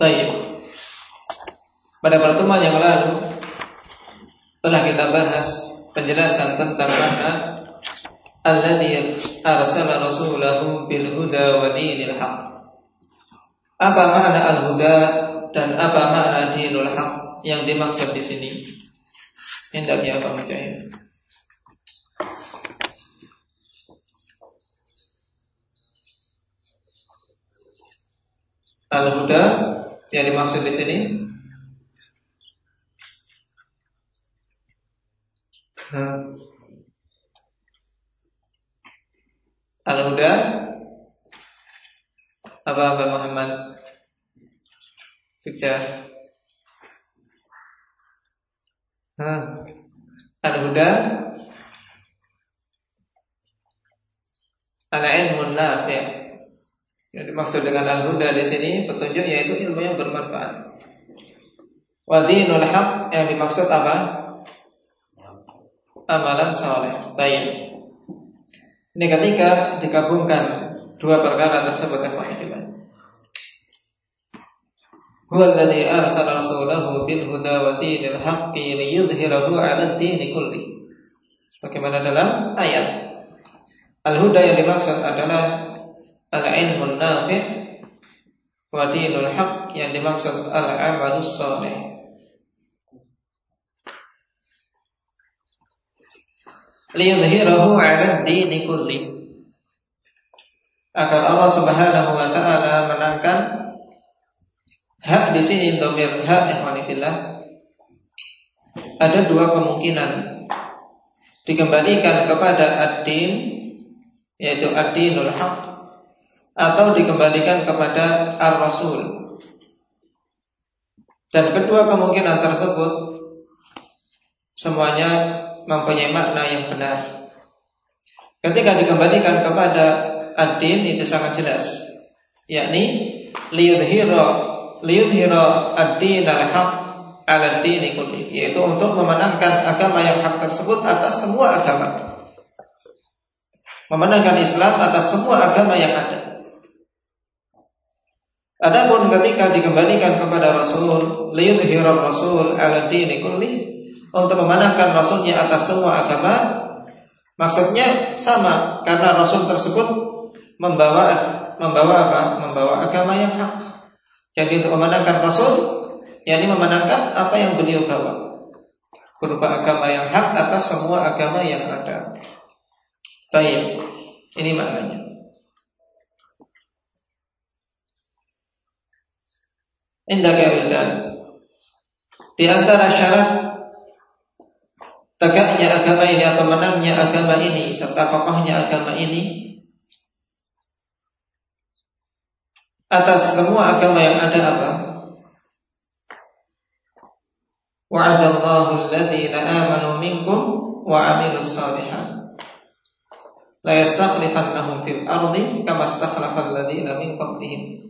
Baik. Pada pertemuan yang lalu telah kita bahas penjelasan tentang makna alladhi arsala rasulahu bil huda wa dinil haq. Apa makna al-huda dan apa makna dinul haq yang dimaksud di sini? Hendaknya apa Mujahid? Al-huda yang dimaksud di sini. Al-Huda Apa Mbak Muhammad? Jogja. Hmm. Al-Huda Al-ilmun Yang dimaksud dengan al-huda di sini petunjuk yaitu ilmu yang bermanfaat. Wadinul haq yang dimaksud apa? amalan soleh. Baik. Ini ketika digabungkan dua perkara tersebut Huwa alladhi arsala rasulahu bil huda wa dinil haqqi liyudhhirahu 'ala ad-din kulli. Bagaimana dalam ayat Al-huda yang dimaksud adalah al-ilmun nafi' wa dinul haqq yang dimaksud al-amalus saleh. liyudhhirahu 'ala dini kulli. Agar Allah Subhanahu wa taala menangkan hak di sini domir hak ikhwanillah ada dua kemungkinan. Dikembalikan kepada ad-din yaitu ad-dinul haq atau dikembalikan kepada ar-rasul dan kedua kemungkinan tersebut semuanya mempunyai makna yang benar. Ketika dikembalikan kepada ad-din itu sangat jelas, yakni liyudhira liyudhira ad-din al-haq ala dini yaitu untuk memenangkan agama yang hak tersebut atas semua agama. Memenangkan Islam atas semua agama yang ada. Adapun ketika dikembalikan kepada Rasul, liyudhira Rasul ala dini kulli, untuk memanahkan Rasulnya atas semua agama Maksudnya sama Karena Rasul tersebut Membawa membawa apa? Membawa agama yang hak. Jadi untuk memenangkan Rasul yakni memenangkan apa yang beliau bawa. Berupa agama yang hak atas semua agama yang ada. Baik Ini maknanya Indah Di antara syarat tegaknya agama ini atau menangnya agama ini serta kokohnya agama ini atas semua agama yang ada apa? Wa'adallahu alladhina amanu minkum wa amilus salihan la yastakhlifannahum fil ardi kama istakhlafa alladhina min qablihim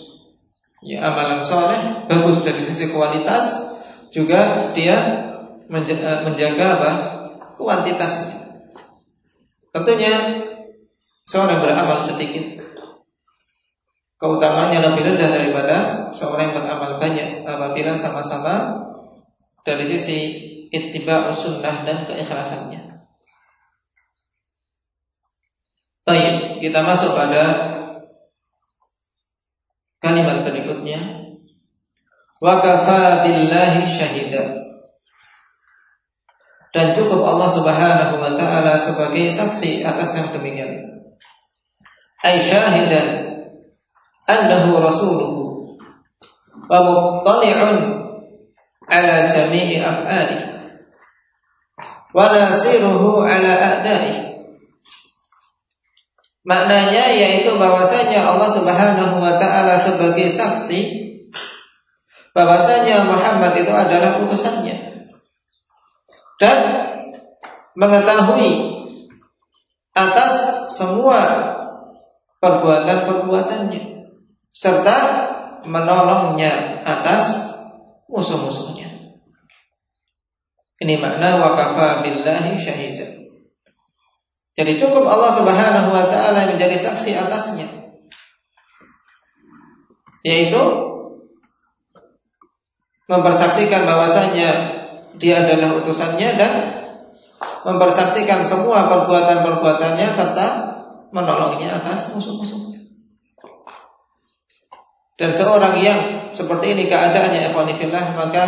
ya amalan soleh bagus dari sisi kualitas juga dia eh, menjaga apa kuantitasnya tentunya seorang beramal sedikit keutamaannya lebih rendah daripada seorang yang beramal banyak apabila sama-sama dari sisi ittiba sunnah dan keikhlasannya. Baik, kita masuk pada kalimat berikutnya. Wa kafa billahi syahida. Dan cukup Allah Subhanahu wa taala sebagai saksi atas yang demikian. Itu ay syahidan annahu rasuluhu wa muttali'un ala jami'i af'alihi wa nasiruhu ala a'da'ihi Maknanya yaitu bahwasanya Allah Subhanahu wa taala sebagai saksi bahwasanya Muhammad itu adalah utusannya dan mengetahui atas semua perbuatan-perbuatannya serta menolongnya atas musuh-musuhnya. Ini makna wakafa billahi syahidah. Jadi cukup Allah Subhanahu wa taala menjadi saksi atasnya. Yaitu mempersaksikan bahwasanya dia adalah utusannya dan mempersaksikan semua perbuatan-perbuatannya serta menolongnya atas musuh-musuhnya. Dan seorang yang seperti ini keadaannya ikhwanifillah maka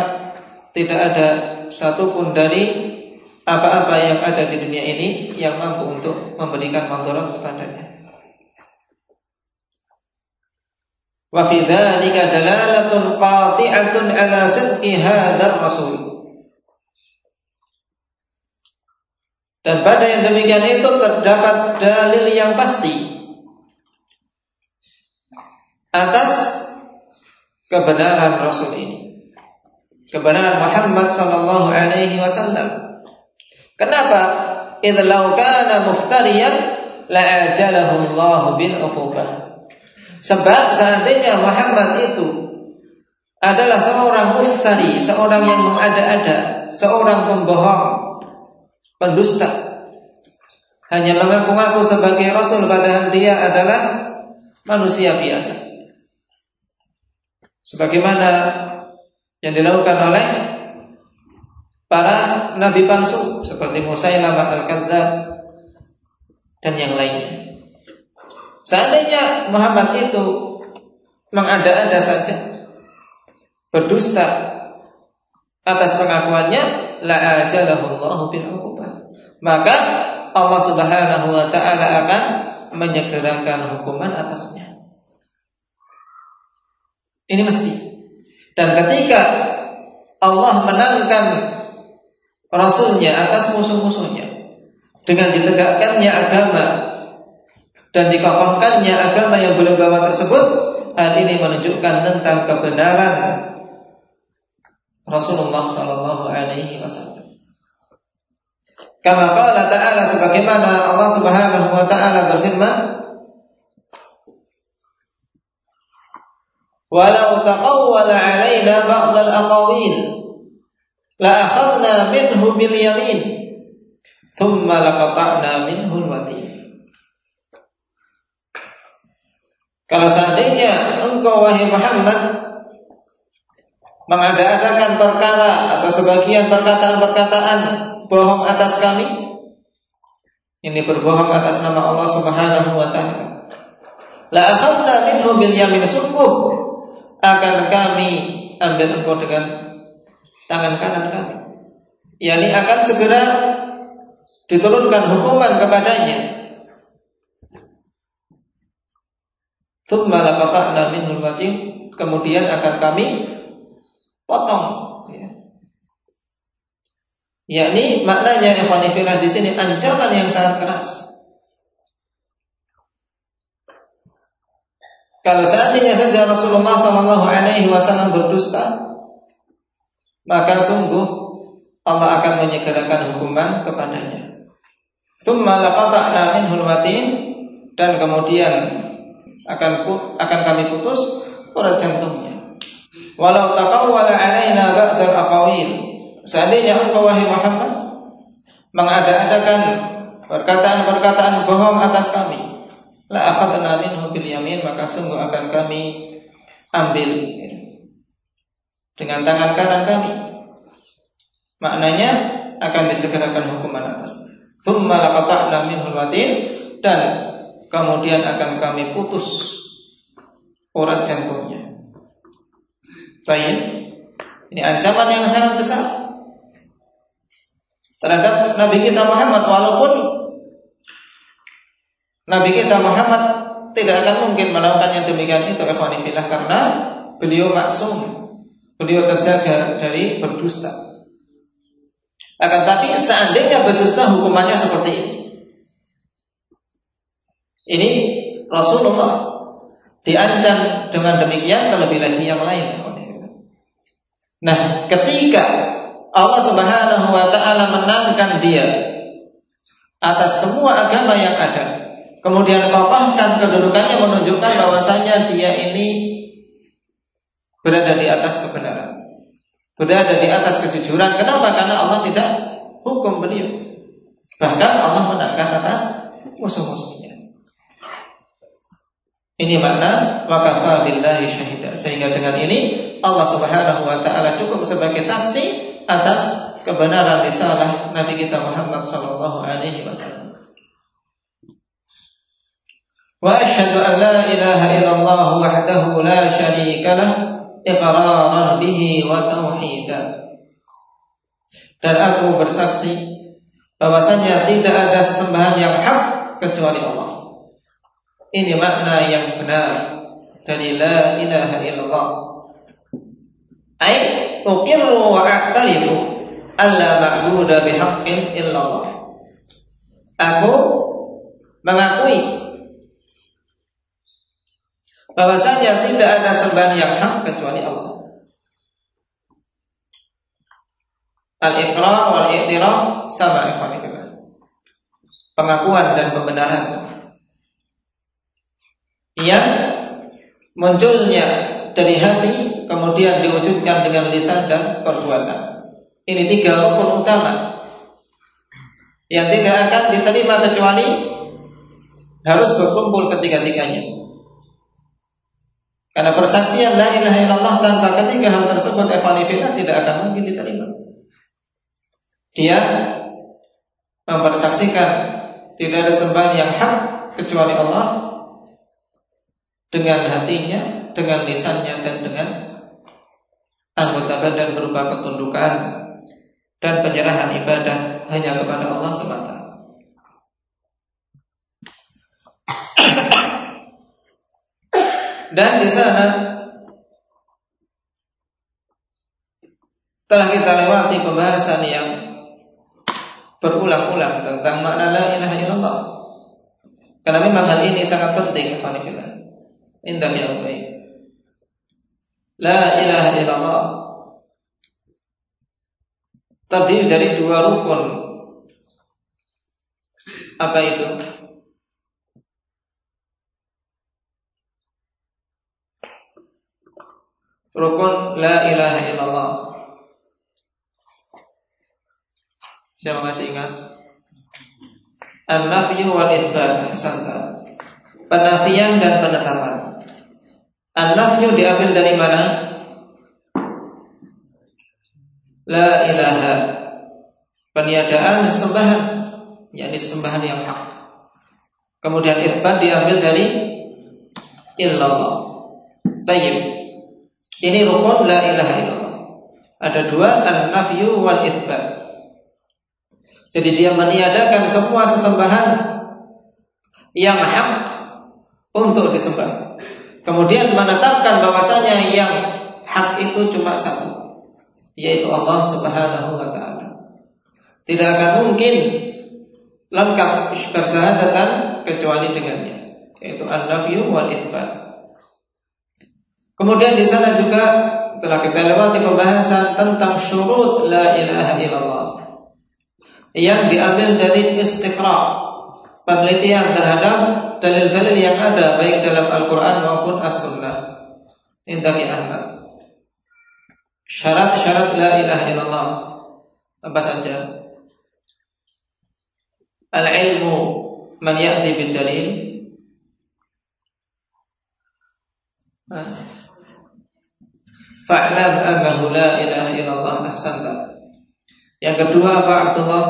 tidak ada satupun dari apa-apa yang ada di dunia ini yang mampu untuk memberikan mandarat kepadanya. Wa fi dalalatun qati'atun ala sidqi hadzal rasul. Dan pada yang demikian itu terdapat dalil yang pasti atas kebenaran Rasul ini. Kebenaran Muhammad sallallahu alaihi wasallam. Kenapa? Idz law kana muftariyan la'ajalahu Allah bil uqubah. Sebab seandainya Muhammad itu adalah seorang muftari, seorang yang mengada-ada, seorang pembohong, pendusta. Hanya mengaku-ngaku sebagai rasul padahal dia adalah manusia biasa. Sebagaimana yang dilakukan oleh para nabi palsu seperti Musailamah al-Kadzdzab dan yang lainnya. Seandainya Muhammad itu mengada-ada saja berdusta atas pengakuannya la ajalahu Allah bil Maka Allah Subhanahu wa taala akan menyegerakan hukuman atasnya. Ini mesti. Dan ketika Allah menangkan Rasulnya atas musuh-musuhnya dengan ditegakkannya agama dan dikokohkannya agama yang berbawa tersebut hal ini menunjukkan tentang kebenaran Rasulullah Sallallahu Alaihi Wasallam. Kama qala ta'ala sebagaimana Allah Subhanahu wa taala berfirman Walau taqawwala alaina ba'd al-aqawil la akhadna minhu bil yamin. Thumma laqata'na minhu al-watin Kalau seandainya engkau wahai Muhammad mengada-adakan perkara atau sebagian perkataan-perkataan bohong atas kami, ini berbohong atas nama Allah Subhanahu wa taala. La akhadna minhu bil yamin. Sungguh akan kami ambil engkau dengan tangan kanan kami. Yani akan segera diturunkan hukuman kepadanya. Kemudian akan kami potong ya. Yakni maknanya ikhwanifillah di sini ancaman yang sangat keras. Kalau seandainya saja Rasulullah Wasallam berdusta, maka sungguh Allah akan menyegerakan hukuman kepadanya. Dan kemudian akan akan kami putus urat jantungnya. Walau taqawwala alaina ba'dal aqawil. Seandainya engkau wahai Muhammad mengada-adakan perkataan-perkataan bohong atas kami, la akhadna minhu bil yamin maka sungguh akan kami ambil dengan tangan kanan kami. Maknanya akan disegerakan hukuman atas. Dan kemudian akan kami putus urat jantungnya. Baik. Ini ancaman yang sangat besar terhadap Nabi kita Muhammad walaupun Nabi kita Muhammad tidak akan mungkin melakukan yang demikian itu karena beliau maksum beliau terjaga dari berdusta. Akan tapi seandainya berdusta hukumannya seperti ini. Ini Rasulullah diancam dengan demikian terlebih lagi yang lain. Nah, ketika Allah Subhanahu wa taala menangkan dia atas semua agama yang ada, kemudian kokohkan kedudukannya menunjukkan bahwasanya dia ini berada di atas kebenaran. Berada di atas kejujuran. Kenapa? Karena Allah tidak hukum beliau. Bahkan Allah menangkan atas musuh-musuhnya. Ini makna wakafa billahi syahida. Sehingga dengan ini Allah Subhanahu wa taala cukup sebagai saksi atas kebenaran risalah Nabi kita Muhammad sallallahu alaihi wasallam. Wa asyhadu an la ilaha illallah wahdahu la syarika lah iqraran bihi wa tauhidan. Dan aku bersaksi bahwasanya tidak ada sesembahan yang hak kecuali Allah. Ini makna yang benar dari la ilaha illallah. Ai uqirru wa a'tarifu alla ma'budu bihaqqin illallah. Aku mengakui bahwasanya tidak ada sembahan yang hak kecuali Allah. Al-iqrar wal i'tiraf sama ikhwanillah. Pengakuan dan pembenaran yang munculnya dari hati kemudian diwujudkan dengan lisan dan perbuatan. Ini tiga rukun utama yang tidak akan diterima kecuali harus berkumpul ketiga-tiganya. Karena persaksian la ilaha illallah tanpa ketiga hal tersebut evanifillah tidak akan mungkin diterima. Dia mempersaksikan tidak ada sembahan yang hak kecuali Allah dengan hatinya, dengan lisannya dan dengan anggota badan berupa ketundukan dan penyerahan ibadah hanya kepada Allah semata. Dan di sana telah kita lewati pembahasan yang berulang-ulang tentang makna la ilaha illallah. Karena memang hal ini sangat penting, Alhamdulillah indal yang baik. La ilaha illallah terdiri dari dua rukun. Apa itu? Rukun la ilaha illallah. Siapa masih ingat? An-nafyu wal itsbat. Penafian dan penetapan. An-nafyu diambil dari mana? La ilaha Peniadaan sembahan yakni sembahan yang hak Kemudian isbat diambil dari Illallah Tayyib Ini rukun la ilaha illallah Ada dua An-nafyu wal isbat Jadi dia meniadakan semua sesembahan Yang hak Untuk disembah Kemudian menetapkan bahwasanya yang hak itu cuma satu, yaitu Allah Subhanahu wa taala. Tidak akan mungkin lengkap persyahadatan kecuali dengannya, yaitu an-nafyu wal itsbat. Kemudian di sana juga telah kita lewati pembahasan tentang syurut la ilaha illallah yang diambil dari istiqra penelitian terhadap dalil-dalil yang ada baik dalam Al-Quran maupun As-Sunnah. Ini dari Ahmad. Syarat-syarat la ilaha illallah apa saja? Al-ilmu man ya'ti bid dalil Fa'lam annahu la ilaha illallah ahsanta. Yang kedua apa Abdullah?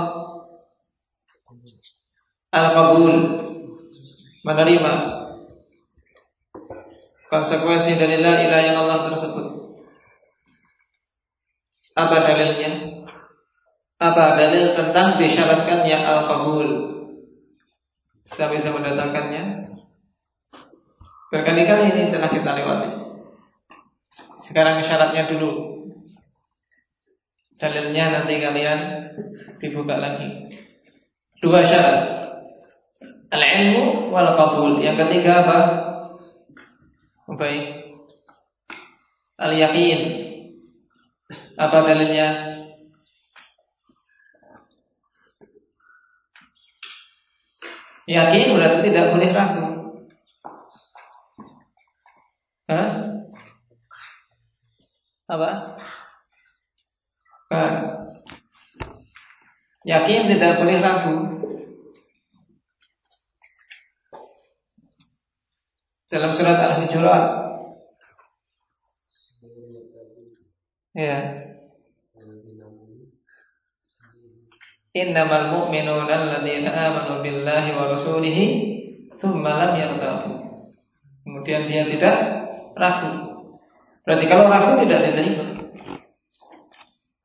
Al-qabul menerima konsekuensi dari la ilaha illallah tersebut. Apa dalilnya? Apa dalil tentang disyaratkannya al-qabul? Saya bisa mendatangkannya? Berkali-kali ini telah kita lewati. Sekarang syaratnya dulu. Dalilnya nanti kalian dibuka lagi. Dua syarat. Al-ilmu wal qabul. Yang ketiga apa? Baik. Al-yaqin. Apa dalilnya? Yakin berarti tidak boleh ragu. Hah? Apa? Kan. Yakin tidak boleh ragu. Dalam surat Al-Hujurat. Ya. Innamal mu'minuna alladzina amanu billahi wa rasulihi thumma lam yartabu. Kemudian dia tidak ragu. Berarti kalau ragu tidak diterima.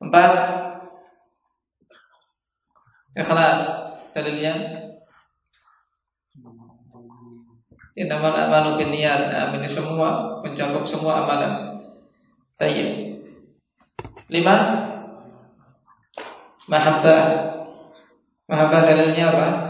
Empat Ikhlas dalilnya Innamal amalu binniyat. Nah, ini semua mencakup semua amalan. Tayyib. Lima Mahabbah Mahabbah dalilnya apa?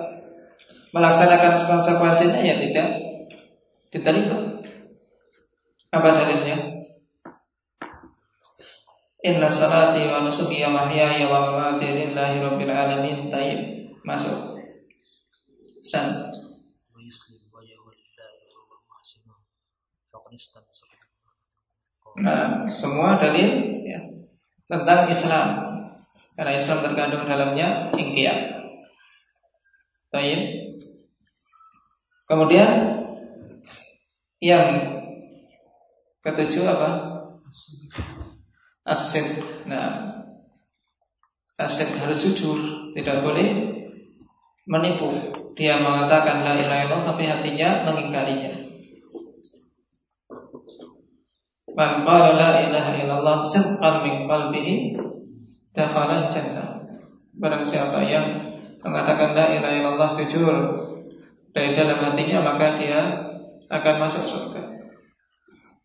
Melaksanakan konsekuensinya Ya tidak diterima. Apa dalilnya? Inna salati wa nusuki wa mahyaya wa mamati lillahi rabbil alamin. Taib Masuk. San. Nah, semua dalil ya, tentang Islam. Karena Islam terkandung dalamnya ingkiyah Taib Kemudian yang ketujuh apa? Asyik. Nah, asyik harus jujur, tidak boleh menipu. Dia mengatakan la ilaha illallah tapi hatinya mengingkarinya. Man qala la ilaha illallah sidqan min qalbihi dakhala jannah. Barang siapa yang mengatakan la ilaha illallah jujur dari dalam hatinya maka dia akan masuk surga.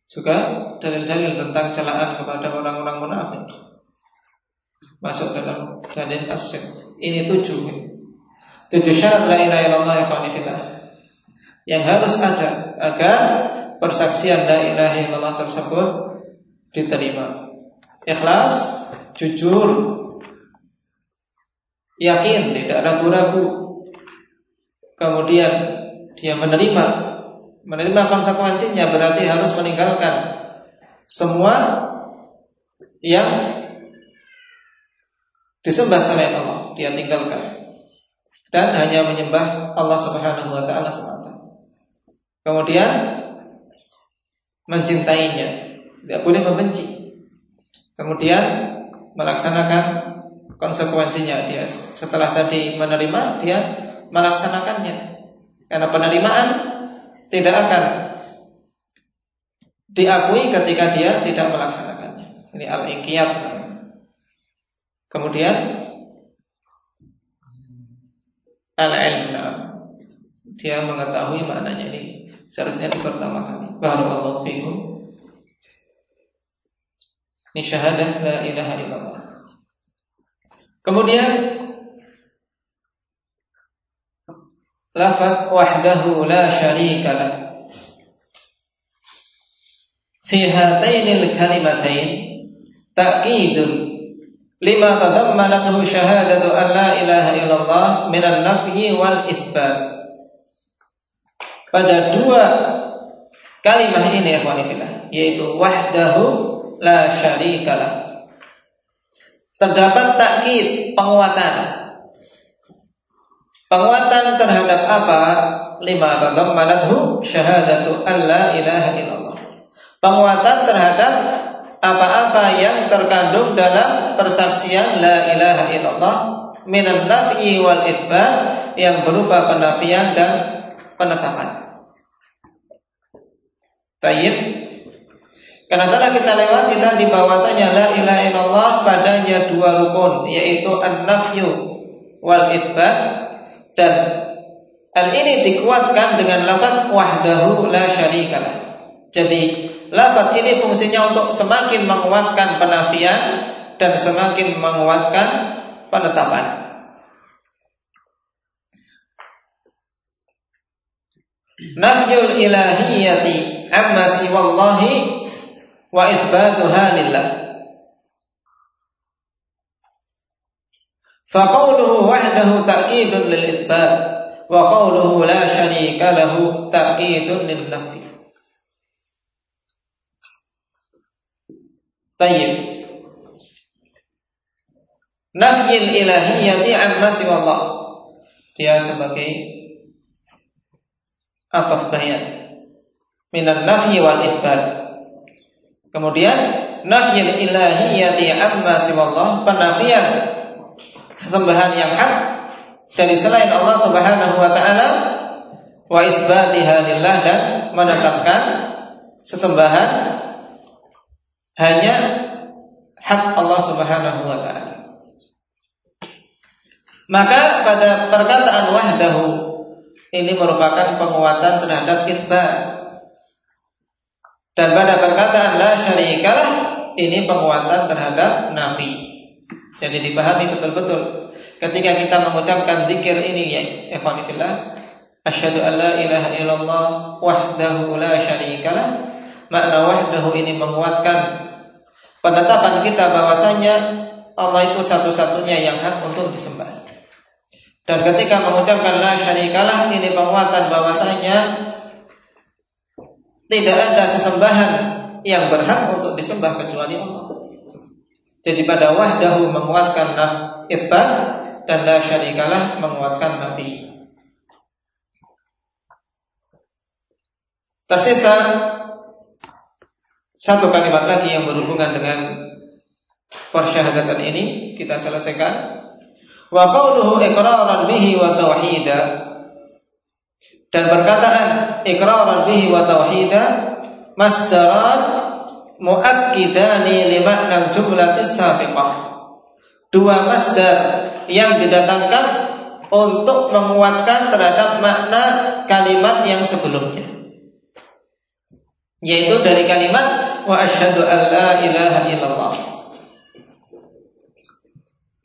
Juga dalil-dalil tentang celaan kepada orang-orang munafik masuk dalam dalil asyik. Ini tujuh. Tujuh syarat la ilaha illallah yang harus ada agar persaksian la ilaha illallah tersebut diterima. Ikhlas, jujur, yakin, tidak ragu-ragu. Kemudian dia menerima menerima konsekuensinya berarti harus meninggalkan semua yang disembah selain Allah dia tinggalkan dan hanya menyembah Allah Subhanahu wa taala semata. Kemudian mencintainya, tidak boleh membenci. Kemudian melaksanakan konsekuensinya dia setelah tadi menerima dia melaksanakannya. Karena penerimaan tidak akan diakui ketika dia tidak melaksanakannya. Ini al-iqiyat. Kemudian al-ilm. Dia mengetahui maknanya ini. Seharusnya di pertama kali. Barakallahu fikum. Ini syahadah la ilaha illallah. Kemudian lafaz wahdahu la syarika lah. Fi hatainil kalimatain ta'kidun lima tadammanathu syahadatu an la ilaha illallah minan nafyi wal itsbat. Pada dua kalimat ini ya yaitu wahdahu la syarikalah. Terdapat takkid penguatan Penguatan terhadap apa? Lima tadammanathu syahadatu alla ilaha illallah. Penguatan terhadap apa-apa yang terkandung dalam persaksian la ilaha illallah minan naf'i wal itbat yang berupa penafian dan penetapan. Tayyib. Karena telah kita lewati tadi bahwasanya la ilaha illallah padanya dua rukun yaitu an-nafyu wal itsbat dan hal ini dikuatkan dengan lafaz wahdahu la syarikalah. Jadi lafaz ini fungsinya untuk semakin menguatkan penafian dan semakin menguatkan penetapan. Nafyul ilahiyati amma siwallahi wa itsbatuha lillah. Faqauluhu wahdahu ta'kidun lil itsbat wa qawluhu la syarika lahu ta'kidun lin nafi. Tayyib. Nafyil ilahiyati amma siwallah. Dia sebagai ataf bayan minan nafyi wal itsbat. Kemudian nafyil ilahiyati amma siwallah, penafian sesembahan yang hak dari selain Allah Subhanahu wa taala wa itsbatiha lillah dan menetapkan sesembahan hanya hak Allah Subhanahu wa taala. Maka pada perkataan wahdahu ini merupakan penguatan terhadap isbat. Dan pada perkataan la syarikalah ini penguatan terhadap nafi. Jadi dipahami betul-betul. Ketika kita mengucapkan zikir ini ya ikhwan fillah, asyhadu an la ilaha illallah wahdahu la syarikalah. Makna wahdahu ini menguatkan penetapan kita bahwasanya Allah itu satu-satunya yang hak untuk disembah. Dan ketika mengucapkan la syarikalah ini penguatan bahwasanya tidak ada sesembahan yang berhak untuk disembah kecuali Allah. Jadi pada wahdahu menguatkan itbat dan la syarikalah menguatkan nafi. Tersisa satu kalimat lagi yang berhubungan dengan persyahadatan ini kita selesaikan wa qawluhu iqraran bihi wa tauhida dan perkataan iqraran bihi wa tauhida masdaran muakkidani li makna jumlah sabiqah. Dua masdar yang didatangkan untuk menguatkan terhadap makna kalimat yang sebelumnya. Yaitu dari kalimat wa asyhadu an la ilaha illallah.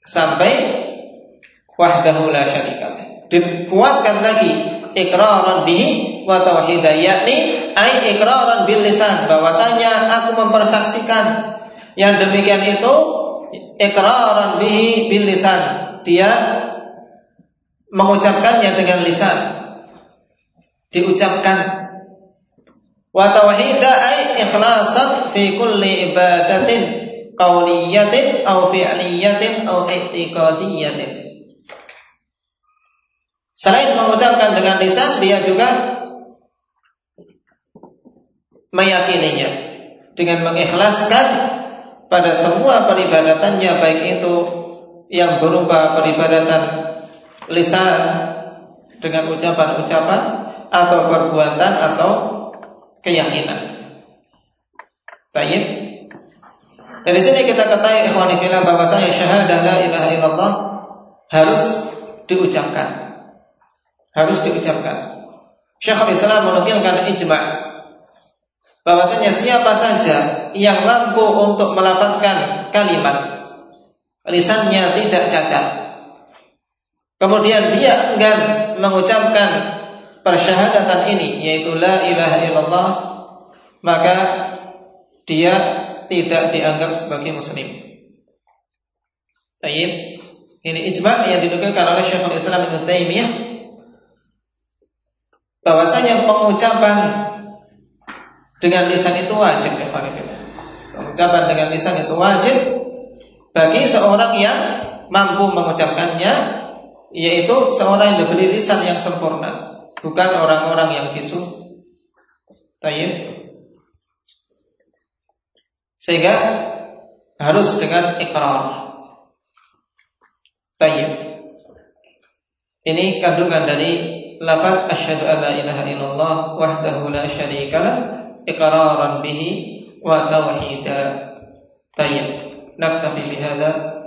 Sampai wahdahu la syarikalah. Dikuatkan lagi ikraran bihi wa tauhidah yakni ai ikraran bil lisan bahwasanya aku mempersaksikan. Yang demikian itu ikraran bihi bil lisan. Dia mengucapkannya dengan lisan. Diucapkan. Wa tauhidah ai ikhlasan fi kulli ibadatin qauliyatin au fi'liyatin au i'tiqadiyatin Selain mengucapkan dengan lisan, dia juga meyakininya dengan mengikhlaskan pada semua peribadatannya baik itu yang berupa peribadatan lisan dengan ucapan-ucapan atau perbuatan atau keyakinan. Baik. Dari sini kita ketahui ikhwani fillah bahwasanya syahadah la ilaha illallah harus diucapkan harus diucapkan. Syekhul Islam menukilkan ijma' bahwasanya siapa saja yang mampu untuk melafalkan kalimat lisannya tidak cacat kemudian dia enggan mengucapkan persyahadatan ini yaitu la ilaha illallah maka dia tidak dianggap sebagai muslim. Tayyib. Ini ijma' yang dinukilkan oleh Syekhul Islam Ibnu Taimiyah bahwasanya pengucapan dengan lisan itu wajib Pengucapan dengan lisan itu wajib bagi seorang yang mampu mengucapkannya yaitu seorang yang diberi lisan yang sempurna, bukan orang-orang yang bisu. Tayyib. Sehingga harus dengan ikrar. Tayyib. Ini kandungan dari lafaz asyhadu an la ilaha illallah wahdahu la syarikalah iqraran bihi wa tauhida. Tayyib. Naktafi bihadza